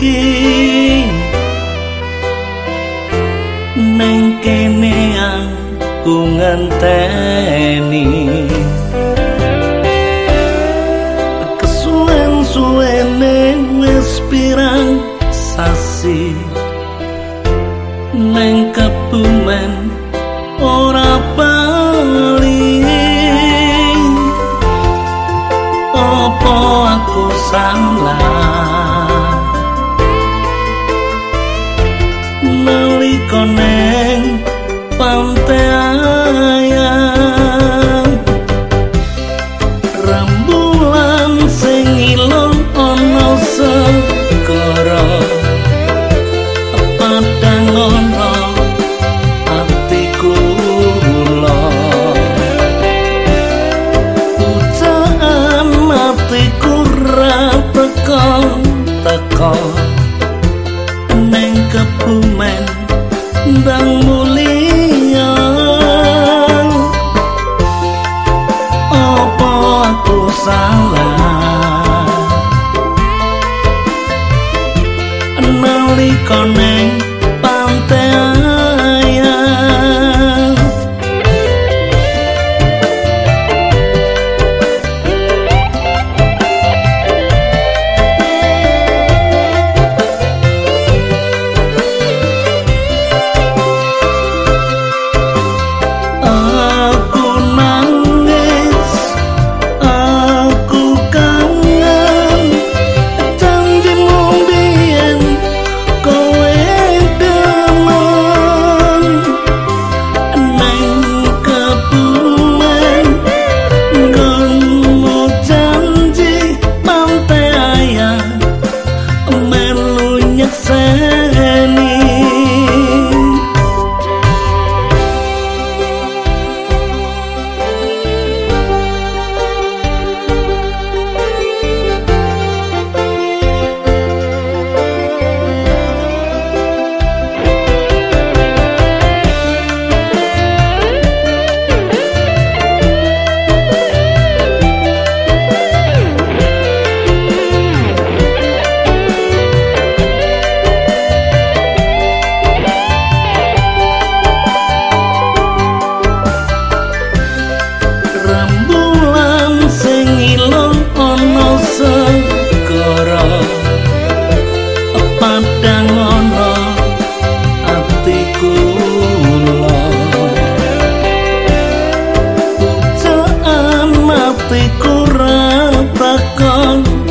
iki neng kene aku ngenteni. Kesuwen suwene wis pirang sasi neng kebumen ora bali. Opo aku salah teko neng kebumen ndang mulia apa aku salah? Nalika neng pantai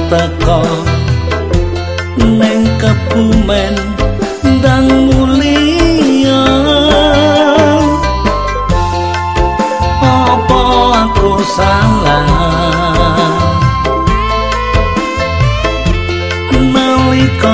takon neng kebumen ndang mulia. Apa aku salah? Nalika